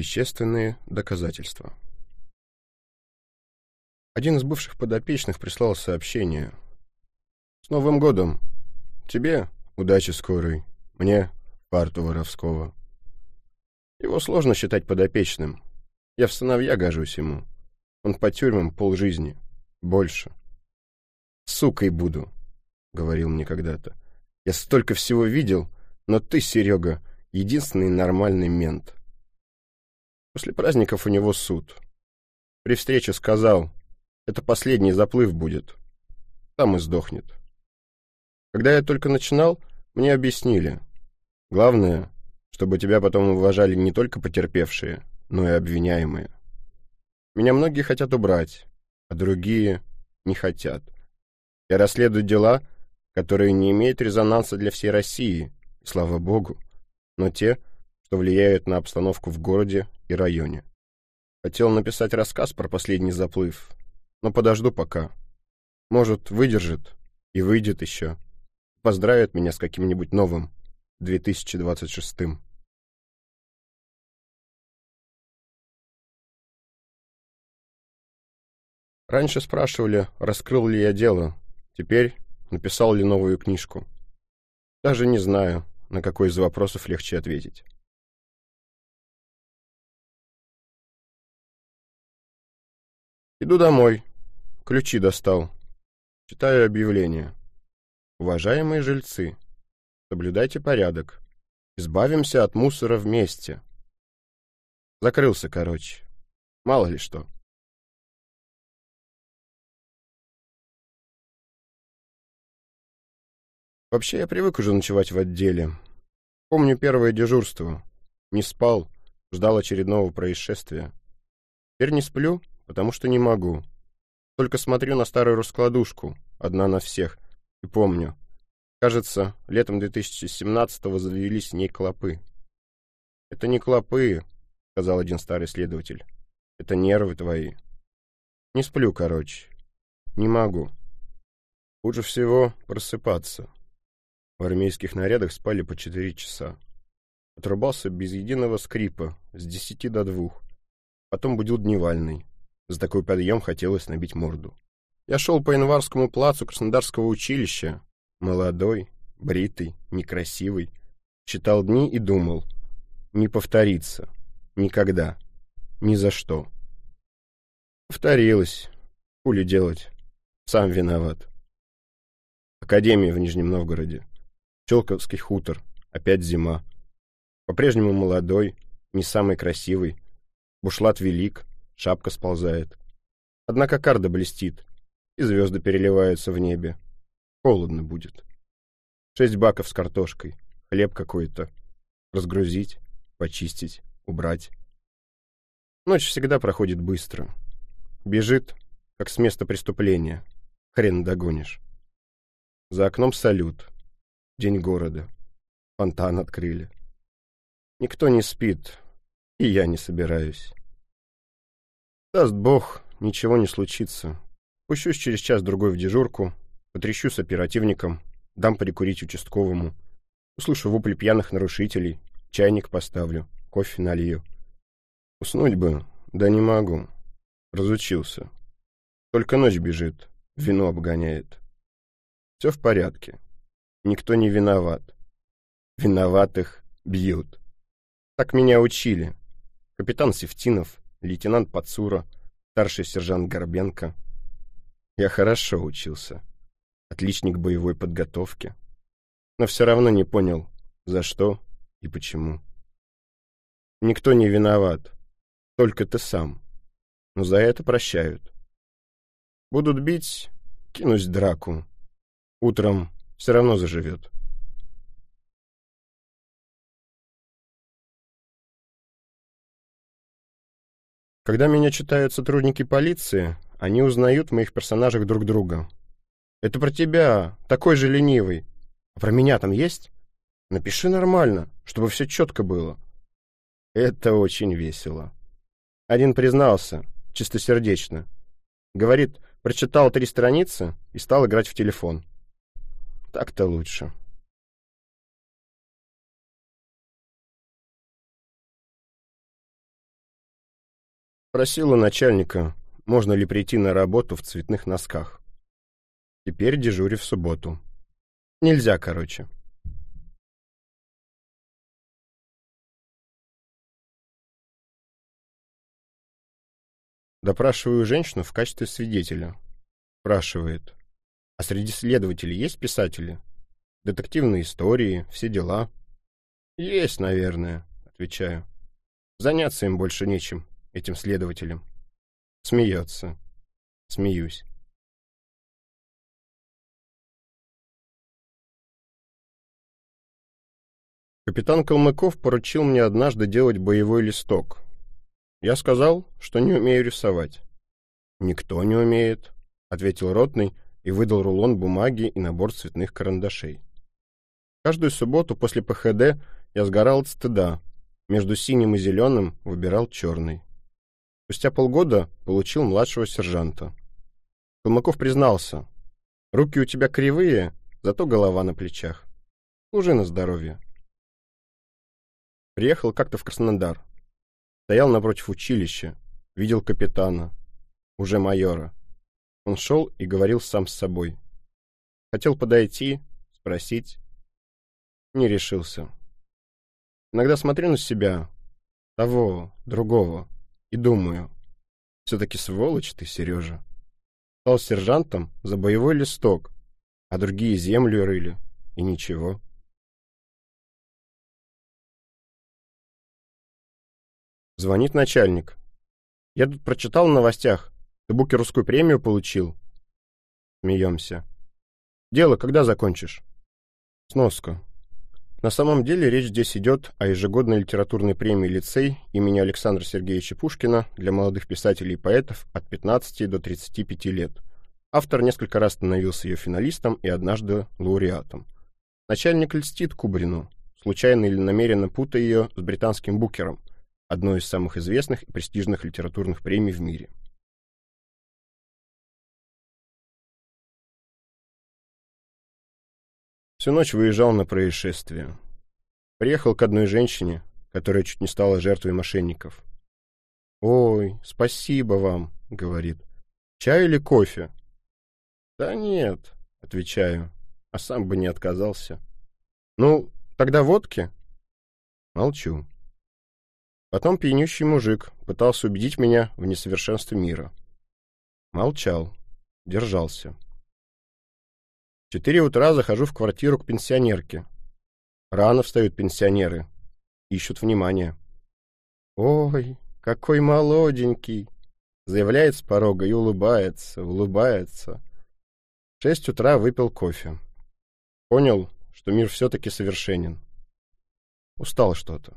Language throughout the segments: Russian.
Вещественные доказательства. Один из бывших подопечных прислал сообщение. «С Новым годом! Тебе удачи скорой, мне парту воровского». Его сложно считать подопечным. Я в сыновья гожусь ему. Он по тюрьмам полжизни. Больше. «Сукой буду», — говорил мне когда-то. «Я столько всего видел, но ты, Серега, единственный нормальный мент». После праздников у него суд. При встрече сказал, это последний заплыв будет. Там и сдохнет. Когда я только начинал, мне объяснили. Главное, чтобы тебя потом уважали не только потерпевшие, но и обвиняемые. Меня многие хотят убрать, а другие не хотят. Я расследую дела, которые не имеют резонанса для всей России, слава богу, но те, что влияют на обстановку в городе и районе. Хотел написать рассказ про последний заплыв, но подожду пока. Может, выдержит и выйдет еще. Поздравит меня с каким-нибудь новым 2026-м. Раньше спрашивали, раскрыл ли я дело. Теперь написал ли новую книжку. Даже не знаю, на какой из вопросов легче ответить. Иду домой. Ключи достал. Читаю объявление. Уважаемые жильцы, соблюдайте порядок. Избавимся от мусора вместе. Закрылся, короче. Мало ли что. Вообще, я привык уже ночевать в отделе. Помню первое дежурство. Не спал, ждал очередного происшествия. Теперь не сплю, потому что не могу. Только смотрю на старую раскладушку, одна на всех, и помню. Кажется, летом 2017-го завелись в ней клопы. «Это не клопы», — сказал один старый следователь. «Это нервы твои». Не сплю, короче. Не могу. Лучше всего просыпаться. В армейских нарядах спали по четыре часа. Отрубался без единого скрипа, с десяти до двух. Потом будил дневальный. За такой подъем хотелось набить морду. Я шел по январскому плацу Краснодарского училища, молодой, бритый, некрасивый, читал дни и думал, не повторится, никогда, ни за что. Повторилось, хули делать, сам виноват. Академия в Нижнем Новгороде, Челковский хутор, опять зима. По-прежнему молодой, не самый красивый, бушлат велик, шапка сползает. Однако карда блестит, и звезды переливаются в небе. Холодно будет. Шесть баков с картошкой, хлеб какой-то. Разгрузить, почистить, убрать. Ночь всегда проходит быстро. Бежит, как с места преступления. Хрен догонишь. За окном салют. День города. Фонтан открыли. Никто не спит, и я не собираюсь. Даст бог, ничего не случится. Пущусь через час-другой в дежурку, потрещу с оперативником, дам прикурить участковому, услышу вопли пьяных нарушителей, чайник поставлю, кофе налью. Уснуть бы, да не могу. Разучился. Только ночь бежит, вино обгоняет. Все в порядке. Никто не виноват. Виноватых бьют. Так меня учили. Капитан Севтинов, лейтенант Пацура, старший сержант Горбенко. Я хорошо учился. Отличник боевой подготовки. Но все равно не понял, за что и почему. Никто не виноват, только ты сам. Но за это прощают. Будут бить, кинусь в драку. Утром все равно заживет. Когда меня читают сотрудники полиции, они узнают в моих персонажах друг друга. «Это про тебя, такой же ленивый. А про меня там есть? Напиши нормально, чтобы все четко было». Это очень весело. Один признался, чистосердечно. Говорит, прочитал три страницы и стал играть в телефон. Так-то лучше. Просил у начальника, можно ли прийти на работу в цветных носках. Теперь дежурю в субботу. Нельзя, короче. Допрашиваю женщину в качестве свидетеля. Спрашивает. А среди следователей есть писатели? Детективные истории, все дела? Есть, наверное, отвечаю. Заняться им больше нечем, этим следователям. Смеется. Смеюсь. Капитан Калмыков поручил мне однажды делать боевой листок. Я сказал, что не умею рисовать. «Никто не умеет», — ответил ротный и выдал рулон бумаги и набор цветных карандашей. Каждую субботу после ПХД я сгорал от стыда. Между синим и зеленым выбирал черный. Спустя полгода получил младшего сержанта. Калмыков признался. «Руки у тебя кривые, зато голова на плечах. Служи на здоровье». Приехал как-то в Краснодар. Стоял напротив училища, видел капитана, уже майора. Он шел и говорил сам с собой. Хотел подойти, спросить. Не решился. Иногда смотрю на себя, того, другого, и думаю, все-таки сволочь ты, Сережа. Стал сержантом за боевой листок, а другие землю рыли, и ничего. Звонит начальник. Я тут прочитал в новостях. Ты букеровскую премию получил. Смеемся. Дело когда закончишь? Сноска. На самом деле речь здесь идет о ежегодной литературной премии «Лицей» имени Александра Сергеевича Пушкина для молодых писателей и поэтов от 15 до 35 лет. Автор несколько раз становился ее финалистом и однажды лауреатом. Начальник льстит Кубрину, случайно или намеренно путая ее с британским букером, одной из самых известных и престижных литературных премий в мире. Всю ночь выезжал на происшествие. Приехал к одной женщине, которая чуть не стала жертвой мошенников. «Ой, спасибо вам», — говорит. «Чай или кофе?» «Да нет», — отвечаю, а сам бы не отказался. «Ну, тогда водки?» Молчу. Потом пьянющий мужик пытался убедить меня в несовершенстве мира. Молчал, держался четыре утра захожу в квартиру к пенсионерке. Рано встают пенсионеры. Ищут внимания. «Ой, какой молоденький!» Заявляет с порога и улыбается, улыбается. В шесть утра выпил кофе. Понял, что мир все-таки совершенен. Устал что-то.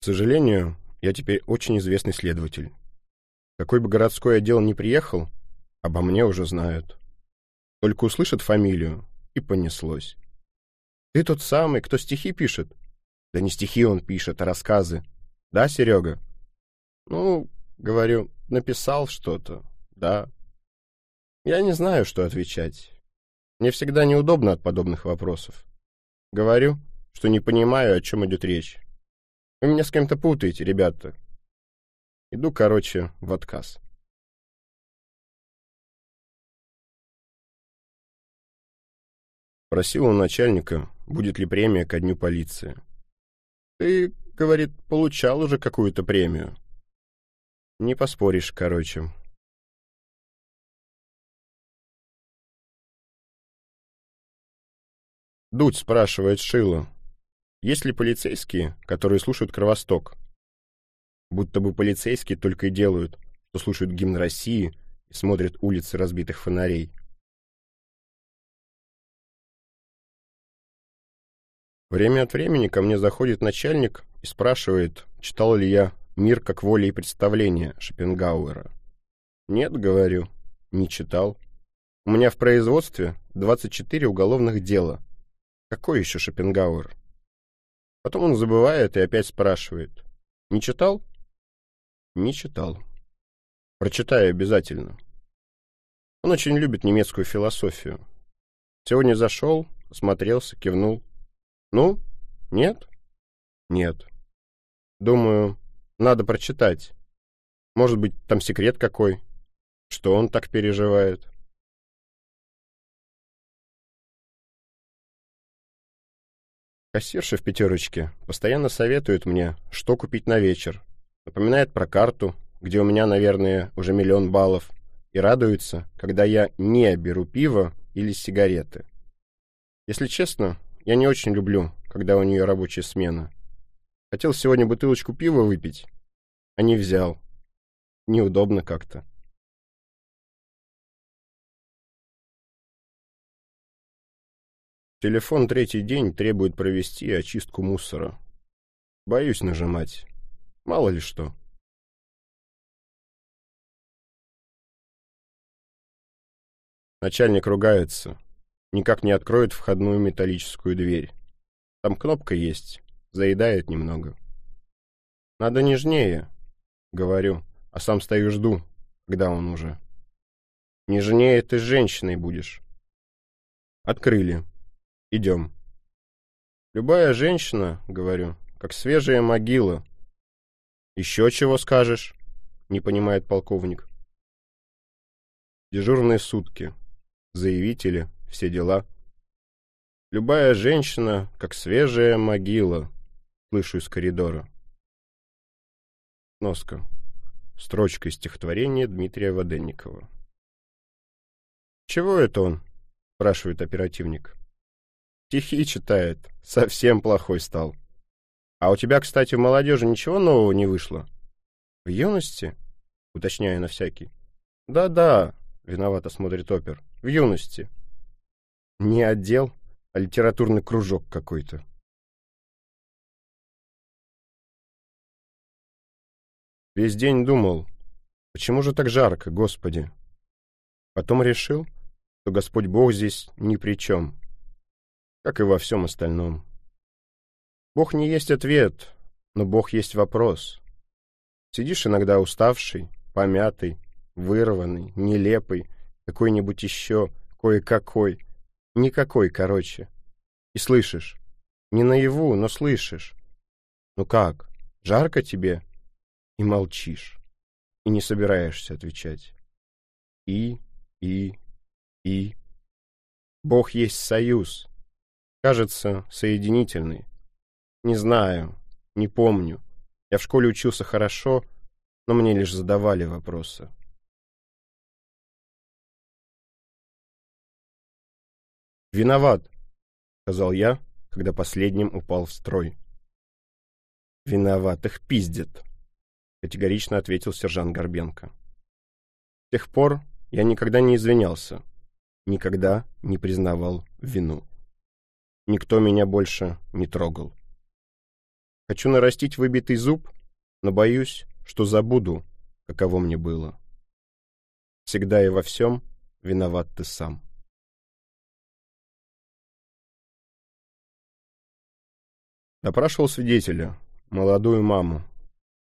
К сожалению, я теперь очень известный следователь. Какой бы городской отдел ни приехал, обо мне уже знают. Только услышат фамилию, и понеслось. Ты тот самый, кто стихи пишет? Да не стихи он пишет, а рассказы. Да, Серега? Ну, говорю, написал что-то, да. Я не знаю, что отвечать. Мне всегда неудобно от подобных вопросов. Говорю, что не понимаю, о чем идет речь. Вы меня с кем-то путаете, ребята. Иду, короче, в отказ. Просил у начальника, будет ли премия ко дню полиции. Ты, говорит, получал уже какую-то премию. Не поспоришь, короче. Дудь спрашивает Шила, есть ли полицейские, которые слушают Кровосток? Будто бы полицейские только и делают, что слушают гимн России и смотрят улицы разбитых фонарей. Время от времени ко мне заходит начальник и спрашивает, читал ли я «Мир как воля и представление» Шопенгауэра. «Нет», — говорю, — «не читал. У меня в производстве 24 уголовных дела. Какой еще Шопенгауэр?» Потом он забывает и опять спрашивает. «Не читал?» Не читал. Прочитаю обязательно. Он очень любит немецкую философию. Сегодня зашел, осмотрелся, кивнул. Ну, Нет? Нет. Думаю, надо прочитать. Может быть, там секрет какой? Что он так переживает? Кассирша в пятерочке постоянно советует мне, что купить на вечер. Напоминает про карту, где у меня, наверное, уже миллион баллов, и радуется, когда я не беру пиво или сигареты. Если честно, я не очень люблю, когда у нее рабочая смена. Хотел сегодня бутылочку пива выпить, а не взял. Неудобно как-то. Телефон третий день требует провести очистку мусора. Боюсь нажимать. Мало ли что. Начальник ругается. Никак не откроет входную металлическую дверь. Там кнопка есть. Заедает немного. Надо нежнее, говорю, а сам стою жду, когда он уже. Нежнее ты с женщиной будешь. Открыли. Идем. Любая женщина, говорю, как свежая могила. Еще чего скажешь? Не понимает полковник. Дежурные сутки. Заявители, все дела. Любая женщина, как свежая могила. Слышу из коридора. Носка. Строчка из стихотворения Дмитрия Воденникова. «Чего это он?» — спрашивает оперативник. Стихи читает. Совсем плохой стал. А у тебя, кстати, в молодежи ничего нового не вышло? В юности? Уточняю на всякий. Да-да, виновато смотрит опер. В юности. Не отдел, а литературный кружок какой-то. Весь день думал, почему же так жарко, Господи? Потом решил, что Господь Бог здесь ни при чем как и во всем остальном. Бог не есть ответ, но Бог есть вопрос. Сидишь иногда уставший, помятый, вырванный, нелепый, какой-нибудь еще, кое-какой, никакой, короче. И слышишь, не наяву, но слышишь. Ну как, жарко тебе? И молчишь, и не собираешься отвечать. И, и, и. Бог есть союз, Кажется, соединительный. Не знаю, не помню. Я в школе учился хорошо, но мне лишь задавали вопросы. «Виноват», — сказал я, когда последним упал в строй. «Виноват, их пиздят», — категорично ответил сержант Горбенко. С тех пор я никогда не извинялся, никогда не признавал вину. Никто меня больше не трогал. Хочу нарастить выбитый зуб, но боюсь, что забуду, каково мне было. Всегда и во всем виноват ты сам. Допрашивал свидетеля, молодую маму.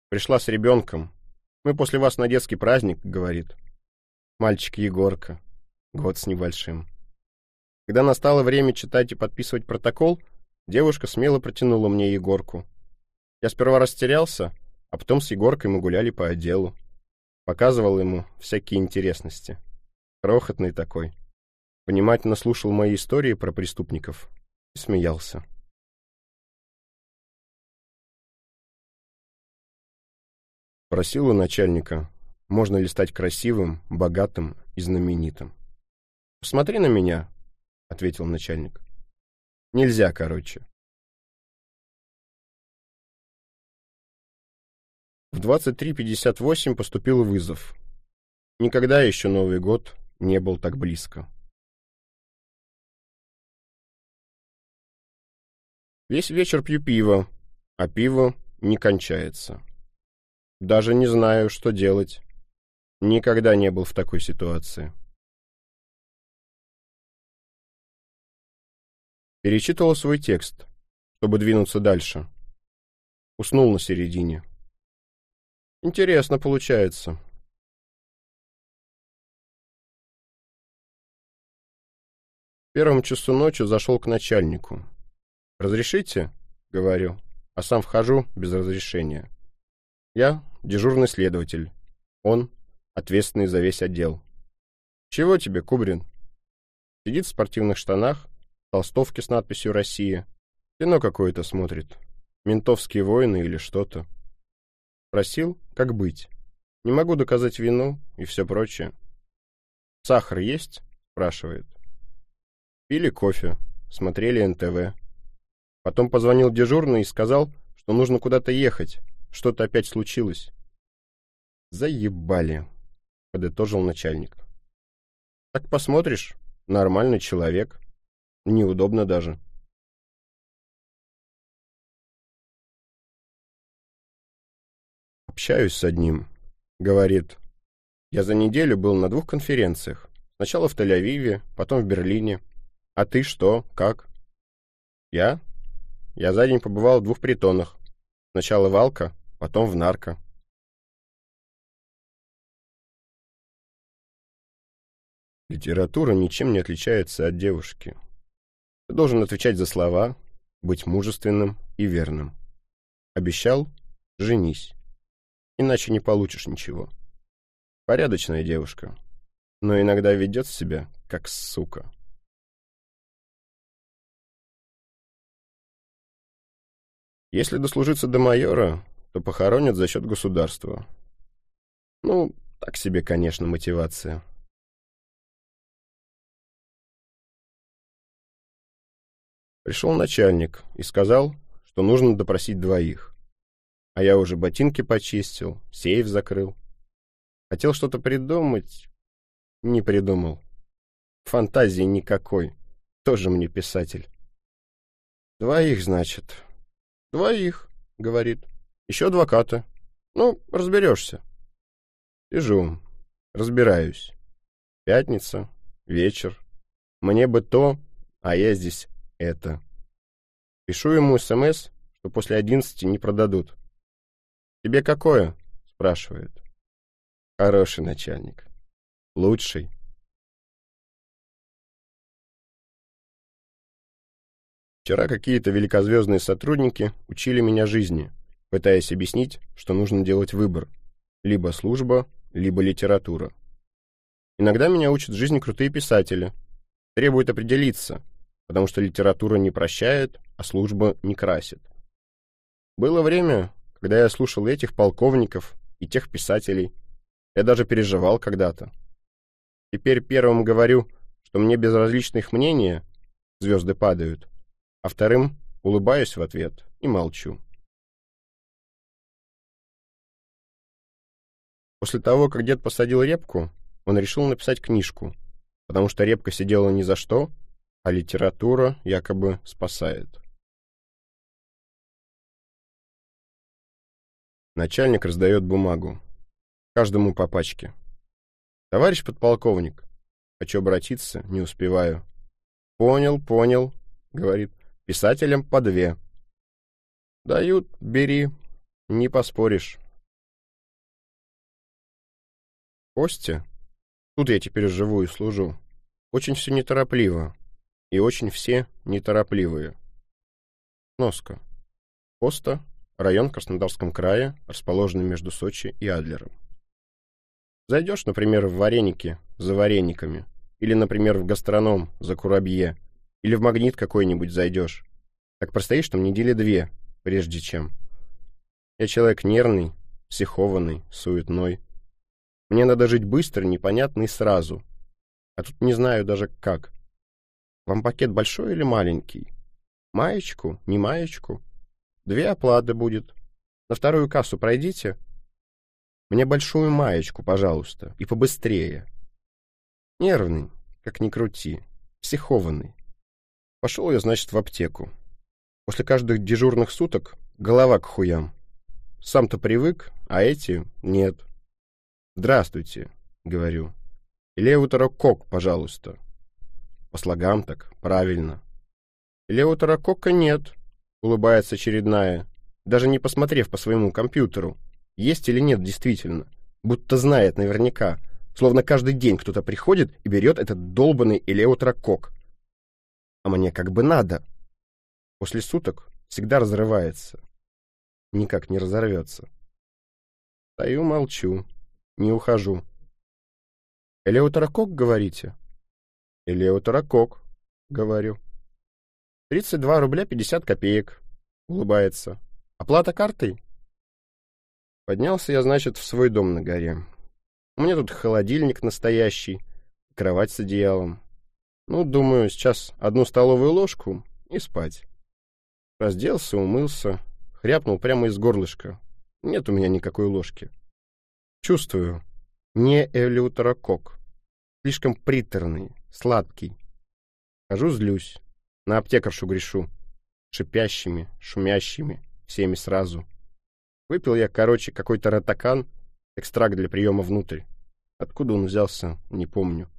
Пришла с ребенком. Мы после вас на детский праздник, говорит. Мальчик Егорка, год с небольшим. Когда настало время читать и подписывать протокол, девушка смело протянула мне Егорку. Я сперва растерялся, а потом с Егоркой мы гуляли по отделу. Показывал ему всякие интересности. Крохотный такой. Внимательно слушал мои истории про преступников и смеялся. Просил у начальника, можно ли стать красивым, богатым и знаменитым. «Посмотри на меня», — ответил начальник. «Нельзя, короче». В 23.58 поступил вызов. Никогда еще Новый год не был так близко. Весь вечер пью пиво, а пиво не кончается. Даже не знаю, что делать. Никогда не был в такой ситуации. Перечитывал свой текст, чтобы двинуться дальше. Уснул на середине. Интересно получается. В первом часу ночи зашел к начальнику. «Разрешите?» говорю, а сам вхожу без разрешения. Я дежурный следователь, он ответственный за весь отдел. Чего тебе, Кубрин? Сидит в спортивных штанах, толстовке с надписью «Россия». Кино какое-то смотрит. Ментовские войны или что-то. Просил, как быть. Не могу доказать вину и все прочее. «Сахар есть?» — спрашивает. Пили кофе, смотрели НТВ. Потом позвонил дежурный и сказал, что нужно куда-то ехать. Что-то опять случилось. «Заебали», — подытожил начальник. «Так посмотришь, нормальный человек. Неудобно даже». Общаюсь с одним. Говорит, я за неделю был на двух конференциях. Сначала в Тель-Авиве, потом в Берлине. А ты что, как? Я? Я за день побывал в двух притонах. Сначала в Алка, потом в Нарко. Литература ничем не отличается от девушки. Ты должен отвечать за слова, быть мужественным и верным. Обещал — женись. Иначе не получишь ничего. Порядочная девушка, но иногда ведет себя как сука. Если дослужиться до майора, то похоронят за счет государства. Ну, так себе, конечно, мотивация. Пришел начальник и сказал, что нужно допросить двоих. А я уже ботинки почистил, сейф закрыл. Хотел что-то придумать, не придумал. Фантазии никакой, тоже мне писатель. Двоих, значит. Двоих, говорит. Еще адвоката. Ну, разберешься. Сижу, разбираюсь. Пятница, вечер. Мне бы то, а я здесь это. Пишу ему СМС, что после одиннадцати не продадут. «Тебе какое?» — спрашивает. Хороший начальник. Лучший. Вчера какие-то великозвездные сотрудники учили меня жизни, пытаясь объяснить, что нужно делать выбор. Либо служба, либо литература. Иногда меня учат жизни крутые писатели. Требуют определиться, потому что литература не прощает, а служба не красит. Было время, когда я слушал этих полковников и тех писателей. Я даже переживал когда-то. Теперь первым говорю, что мне безразличны их мнения, звезды падают, а вторым улыбаюсь в ответ и молчу. После того, как дед посадил репку, он решил написать книжку, потому что репка сидела ни за что, а литература якобы спасает. Начальник раздает бумагу. Каждому по пачке. «Товарищ подполковник, хочу обратиться, не успеваю». «Понял, понял», — говорит, — «писателям по две». «Дают, бери, не поспоришь». Костя, тут я теперь живу и служу, очень все неторопливо, и очень все неторопливые. Носка. Коста район в Краснодарском крае, расположенный между Сочи и Адлером. Зайдешь, например, в вареники за варениками, или, например, в гастроном за курабье, или в магнит какой-нибудь зайдешь. Так простоишь там недели две, прежде чем. Я человек нервный, психованный, суетной. Мне надо жить быстро, непонятно и сразу. А тут не знаю даже как. Вам пакет большой или маленький? Маечку? Не маечку? Две оплаты будет. На вторую кассу пройдите. Мне большую маечку, пожалуйста, и побыстрее. Нервный, как ни крути, психованный. Пошел я, значит, в аптеку. После каждых дежурных суток голова к хуям. Сам-то привык, а эти — нет. «Здравствуйте», — говорю. «Элеутерокок, пожалуйста». По слогам так, правильно. «Элеутерокока нет», улыбается очередная, даже не посмотрев по своему компьютеру, есть или нет действительно, будто знает наверняка, словно каждый день кто-то приходит и берет этот долбанный элеутрокок. А мне как бы надо. После суток всегда разрывается. Никак не разорвется. Стою, молчу, не ухожу. «Элеутерокок, говорите?» «Элеутерокок», — говорю. «Тридцать два рубля пятьдесят копеек», — улыбается. «Оплата картой?» Поднялся я, значит, в свой дом на горе. У меня тут холодильник настоящий, кровать с одеялом. Ну, думаю, сейчас одну столовую ложку и спать. Разделся, умылся, хряпнул прямо из горлышка. Нет у меня никакой ложки. Чувствую, не элeuтерокок. Слишком приторный, сладкий. Хожу, злюсь, на аптекаршу грешу. Шипящими, шумящими, всеми сразу. Выпил я, короче, какой-то ротакан, экстракт для приема внутрь. Откуда он взялся, не помню.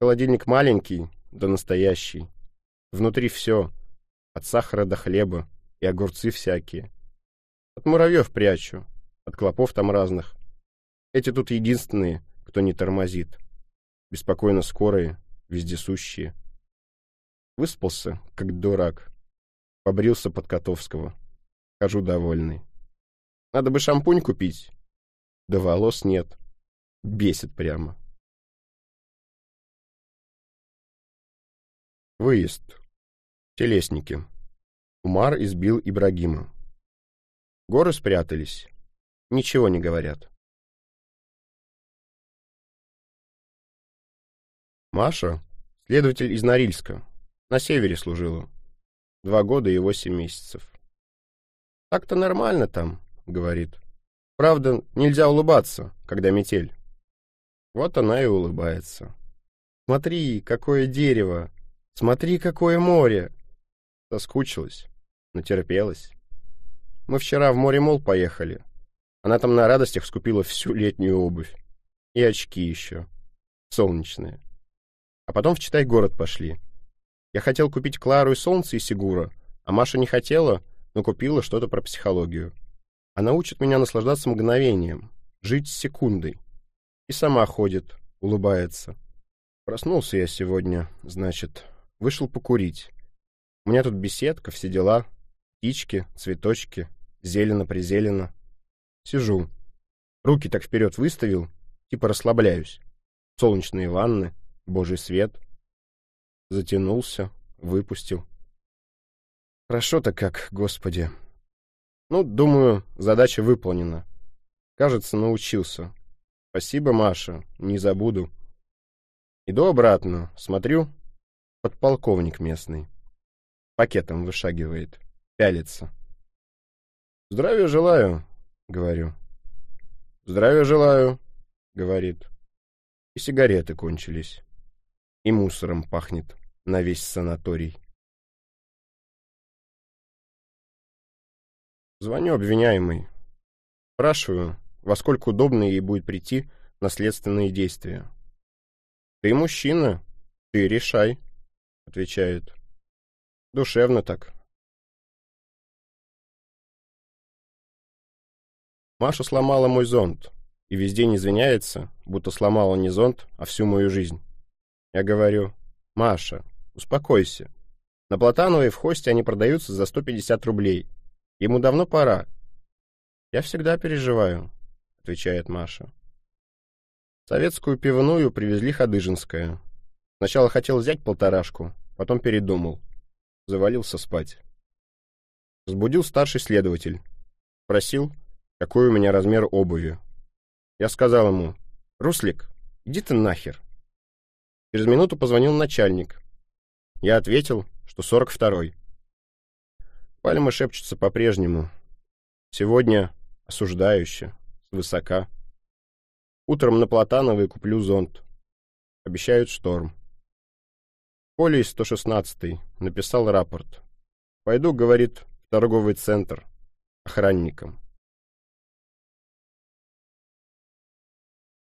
Холодильник маленький, да настоящий. Внутри все, от сахара до хлеба и огурцы всякие. От муравьев прячу, от клопов там разных. Эти тут единственные, кто не тормозит. Беспокойно скорые, вездесущие. Выспался, как дурак. Побрился под Котовского. Хожу довольный. Надо бы шампунь купить. Да волос нет. Бесит прямо. Выезд. Телесники. Умар избил Ибрагима. Горы спрятались. Ничего не говорят. Маша — следователь из Норильска. На севере служила. Два года и восемь месяцев. «Так-то нормально там», — говорит. «Правда, нельзя улыбаться, когда метель». Вот она и улыбается. «Смотри, какое дерево! Смотри, какое море!» Соскучилась, натерпелась. Мы вчера в море-мол поехали. Она там на радостях скупила всю летнюю обувь. И очки еще. Солнечные. А потом в Читай-город пошли. Я хотел купить Клару и Солнце и Сигура, а Маша не хотела, но купила что-то про психологию. Она учит меня наслаждаться мгновением, жить секундой. И сама ходит, улыбается. Проснулся я сегодня, значит, Вышел покурить. У меня тут беседка, все дела. Птички, цветочки, зелено-призелено. Сижу. Руки так вперед выставил, типа расслабляюсь. Солнечные ванны, божий свет. Затянулся, выпустил. Хорошо-то как, господи. Ну, думаю, задача выполнена. Кажется, научился. Спасибо, Маша, не забуду. Иду обратно, смотрю, Подполковник местный. Пакетом вышагивает. Пялится. «Здравия желаю», — говорю. «Здравия желаю», — говорит. И сигареты кончились. И мусором пахнет на весь санаторий. Звоню обвиняемый. Спрашиваю, во сколько удобно ей будет прийти на следственные действия. «Ты мужчина, ты решай», — отвечает. Душевно так. Маша сломала мой зонт, и везде не извиняется, будто сломала не зонт, а всю мою жизнь. Я говорю, Маша, успокойся. На Платановой в хосте они продаются за 150 рублей. Ему давно пора. Я всегда переживаю, отвечает Маша. Советскую пивную привезли Ходыжинская. Сначала хотел взять полторашку, потом передумал. Завалился спать. Разбудил старший следователь. Спросил, какой у меня размер обуви. Я сказал ему, «Руслик, иди ты нахер». Через минуту позвонил начальник. Я ответил, что 42-й. Пальмы шепчутся по-прежнему. Сегодня осуждающе, свысока. Утром на Платановой куплю зонт. Обещают шторм. Из 116 написал рапорт. «Пойду, — говорит, — в торговый центр. Охранником».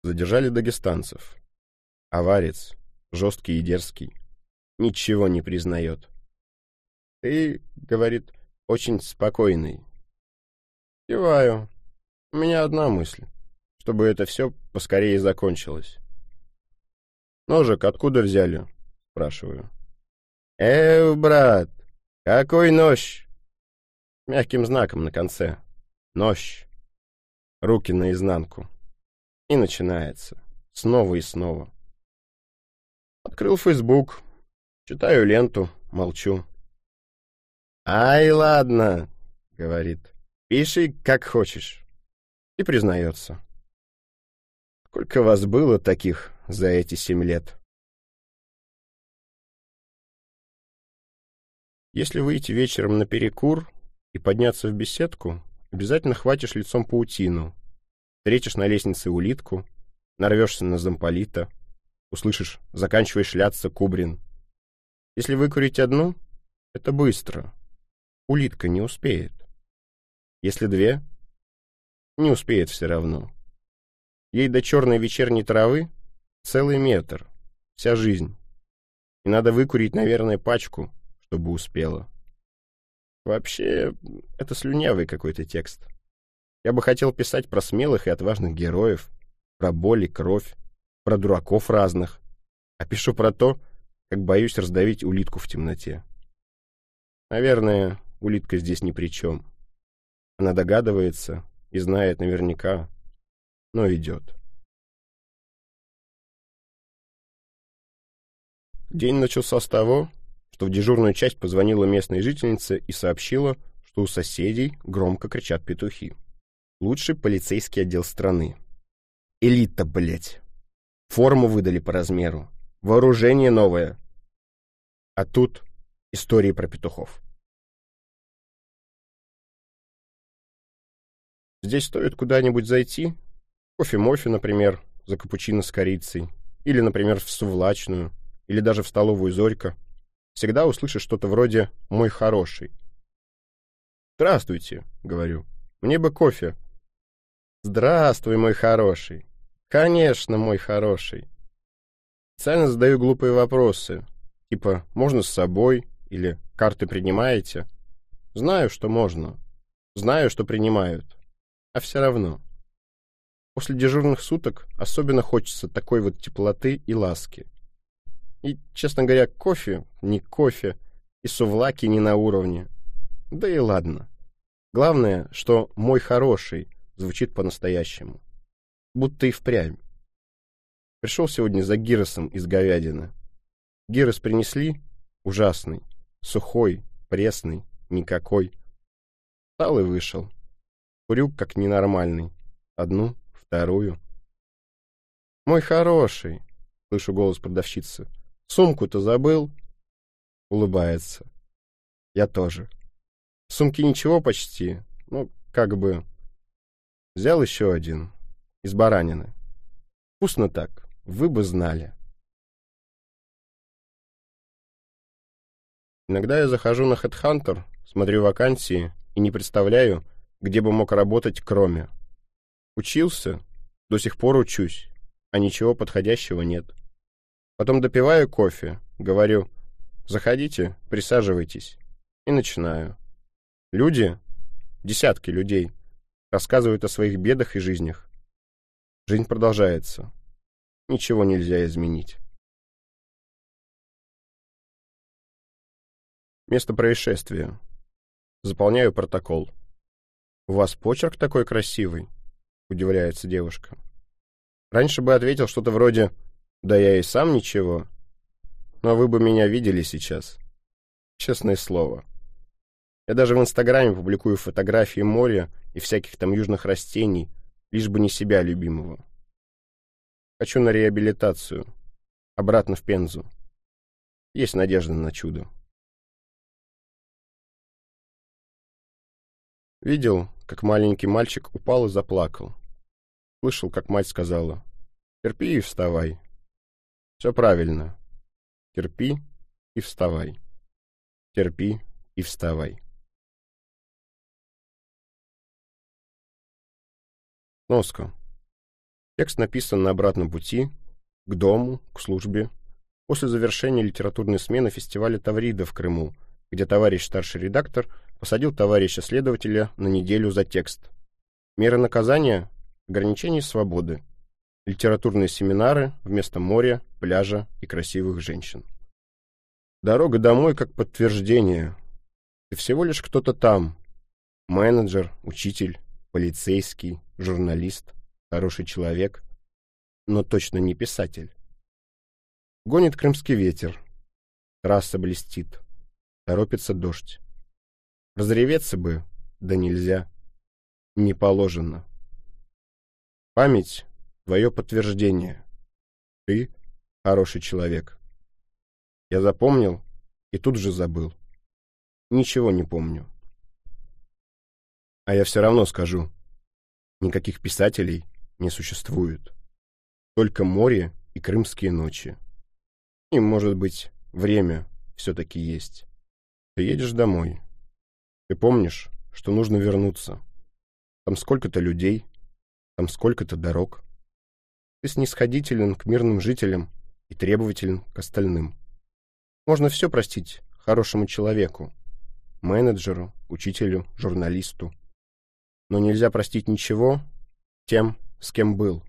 Задержали дагестанцев. Аварец, жесткий и дерзкий, ничего не признает. «Ты, — говорит, — очень спокойный». Киваю. У меня одна мысль, чтобы это все поскорее закончилось. Ножик откуда взяли? спрашиваю. «Эх, брат, какой нож? Мягким знаком на конце. Нощь. Руки наизнанку. И начинается. Снова и снова. Открыл Фейсбук. Читаю ленту. Молчу. «Ай, ладно», — говорит. «Пиши, как хочешь». И признается. Сколько вас было таких за эти семь лет? Если выйти вечером на перекур и подняться в беседку, обязательно хватишь лицом паутину, встретишь на лестнице улитку, нарвешься на замполита, услышишь «заканчивай шляться, Кубрин». Если выкурить одну, это быстро. Улитка не успеет. Если две, не успеет все равно. Ей до черной вечерней травы целый метр, вся жизнь. И надо выкурить, наверное, пачку, чтобы успела. Вообще, это слюнявый какой-то текст. Я бы хотел писать про смелых и отважных героев, про боль и кровь, про дураков разных, а пишу про то, как боюсь раздавить улитку в темноте. Наверное, улитка здесь ни при чем. Она догадывается и знает наверняка, но идет. День начался с того, что в дежурную часть позвонила местная жительница и сообщила, что у соседей громко кричат петухи. Лучший полицейский отдел страны. Элита, блядь. Форму выдали по размеру. Вооружение новое. А тут истории про петухов. Здесь стоит куда-нибудь зайти, кофе-мофе, например, за капучино с корицей, или, например, в сувлачную, или даже в столовую Зорька, всегда услышишь что-то вроде «мой хороший». «Здравствуйте», — говорю, — «мне бы кофе». «Здравствуй, мой хороший». «Конечно, мой хороший». Специально задаю глупые вопросы, типа «можно с собой?» или «карты принимаете?» Знаю, что можно. Знаю, что принимают. А все равно. После дежурных суток особенно хочется такой вот теплоты и ласки. И, честно говоря, кофе не кофе, и сувлаки не на уровне. Да и ладно. Главное, что «мой хороший» звучит по-настоящему. Будто и впрямь. Пришел сегодня за гиросом из говядины. Гирос принесли ужасный, сухой, пресный, никакой. Встал и вышел. Курю как ненормальный. Одну, вторую. «Мой хороший!» — слышу голос продавщицы. Сумку-то забыл?» Улыбается. «Я тоже. Сумки ничего почти. Ну, как бы...» Взял еще один. Из баранины. Вкусно так. Вы бы знали. Иногда я захожу на HeadHunter, смотрю вакансии и не представляю, где бы мог работать кроме. Учился, до сих пор учусь, а ничего подходящего нет. Потом допиваю кофе, говорю «Заходите, присаживайтесь» и начинаю. Люди, десятки людей, рассказывают о своих бедах и жизнях. Жизнь продолжается. Ничего нельзя изменить. Место происшествия. Заполняю протокол. «У вас почерк такой красивый?» — удивляется девушка. Раньше бы ответил что-то вроде да я и сам ничего. Но вы бы меня видели сейчас. Честное слово. Я даже в Инстаграме публикую фотографии моря и всяких там южных растений, лишь бы не себя любимого. Хочу на реабилитацию. Обратно в Пензу. Есть надежда на чудо. Видел, как маленький мальчик упал и заплакал. Слышал, как мать сказала, «Терпи и вставай, все правильно. Терпи и вставай. Терпи и вставай. Носка. Текст написан на обратном пути, к дому, к службе, после завершения литературной смены фестиваля Таврида в Крыму, где товарищ старший редактор посадил товарища следователя на неделю за текст. Мера наказания – ограничение свободы, литературные семинары вместо моря, пляжа и красивых женщин. Дорога домой как подтверждение. Ты всего лишь кто-то там, Менеджер, учитель, полицейский, журналист, хороший человек, но точно не писатель. Гонит крымский ветер, трасса блестит, торопится дождь. Разреветься бы, да нельзя, не положено. Память — твое подтверждение. Ты — хороший человек. Я запомнил и тут же забыл. Ничего не помню. А я все равно скажу. Никаких писателей не существует. Только море и крымские ночи. И, может быть, время все-таки есть. Ты едешь домой. Ты помнишь, что нужно вернуться. Там сколько-то людей, там сколько-то дорог. Ты снисходителен к мирным жителям и требователен к остальным. Можно все простить хорошему человеку, менеджеру, учителю, журналисту. Но нельзя простить ничего тем, с кем был,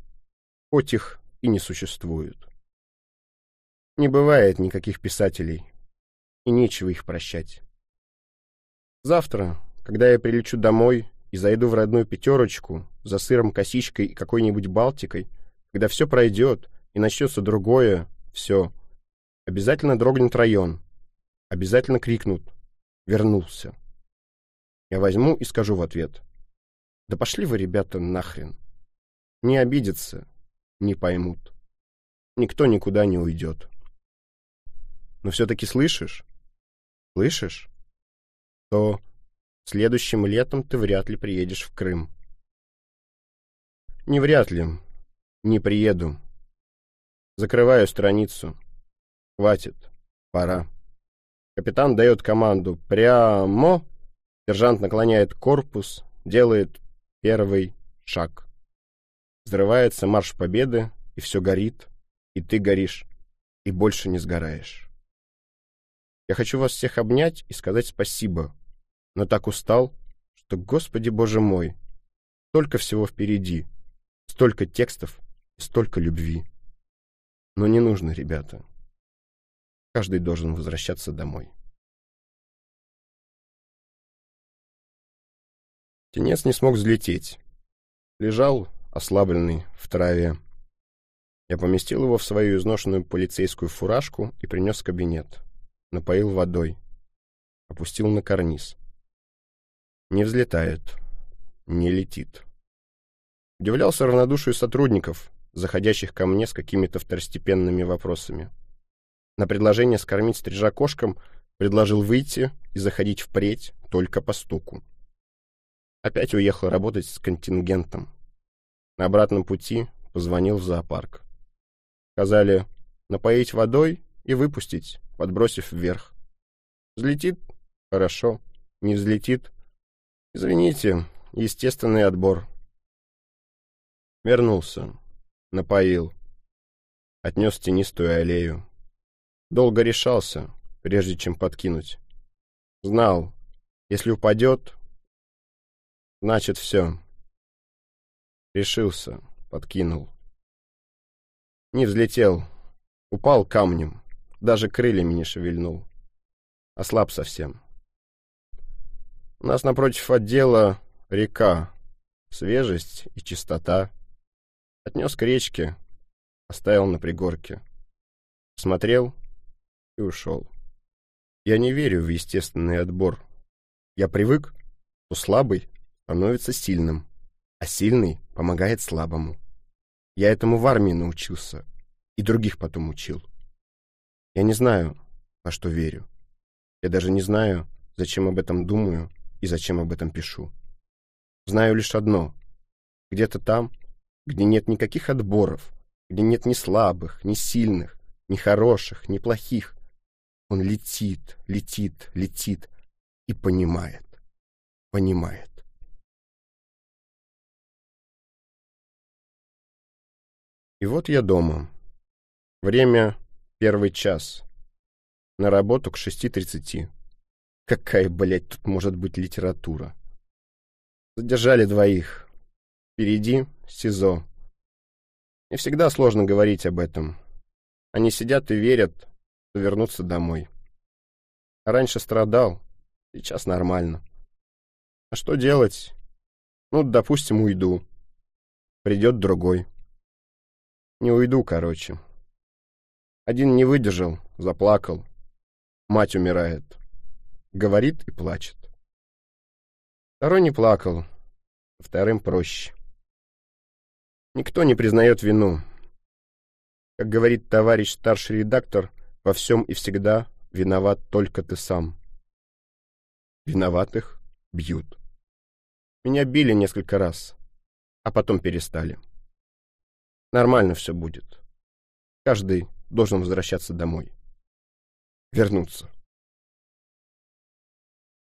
хоть их и не существует. Не бывает никаких писателей, и нечего их прощать. Завтра, когда я прилечу домой и зайду в родную пятерочку за сыром, косичкой и какой-нибудь балтикой, когда все пройдет и начнется другое, все, обязательно дрогнет район, обязательно крикнут «Вернулся». Я возьму и скажу в ответ да пошли вы, ребята, нахрен. Не обидятся, не поймут. Никто никуда не уйдет. Но все-таки слышишь? Слышишь? То следующим летом ты вряд ли приедешь в Крым. Не вряд ли. Не приеду. Закрываю страницу. Хватит. Пора. Капитан дает команду «Прямо!» Сержант наклоняет корпус, делает Первый шаг. Взрывается марш победы, и все горит, и ты горишь, и больше не сгораешь. Я хочу вас всех обнять и сказать спасибо, но так устал, что, Господи Боже мой, столько всего впереди, столько текстов и столько любви. Но не нужно, ребята. Каждый должен возвращаться домой. Птенец не смог взлететь. Лежал, ослабленный, в траве. Я поместил его в свою изношенную полицейскую фуражку и принес в кабинет. Напоил водой. Опустил на карниз. Не взлетает. Не летит. Удивлялся равнодушию сотрудников, заходящих ко мне с какими-то второстепенными вопросами. На предложение скормить стрижа кошкам предложил выйти и заходить впредь только по стуку. Опять уехал работать с контингентом. На обратном пути позвонил в зоопарк. Сказали напоить водой и выпустить, подбросив вверх. Взлетит — хорошо, не взлетит — извините, естественный отбор. Вернулся, напоил, отнес тенистую аллею. Долго решался, прежде чем подкинуть. Знал, если упадет, Значит, все. Решился, подкинул. Не взлетел, упал камнем, даже крыльями не шевельнул. Ослаб совсем. У нас напротив отдела река, свежесть и чистота. Отнес к речке, оставил на пригорке. Смотрел и ушел. Я не верю в естественный отбор. Я привык, что слабый становится сильным, а сильный помогает слабому. Я этому в армии научился и других потом учил. Я не знаю, во что верю. Я даже не знаю, зачем об этом думаю и зачем об этом пишу. Знаю лишь одно. Где-то там, где нет никаких отборов, где нет ни слабых, ни сильных, ни хороших, ни плохих, он летит, летит, летит и понимает, понимает. И вот я дома. Время первый час. На работу к 6.30. Какая, блядь, тут может быть литература? Задержали двоих. Впереди СИЗО. Не всегда сложно говорить об этом. Они сидят и верят, что вернутся домой. раньше страдал, сейчас нормально. А что делать? Ну, допустим, уйду. Придет другой. Не уйду, короче. Один не выдержал, заплакал. Мать умирает. Говорит и плачет. Второй не плакал, вторым проще. Никто не признает вину. Как говорит товарищ старший редактор, во всем и всегда виноват только ты сам. Виноватых бьют. Меня били несколько раз, а потом перестали. Нормально все будет. Каждый должен возвращаться домой. Вернуться.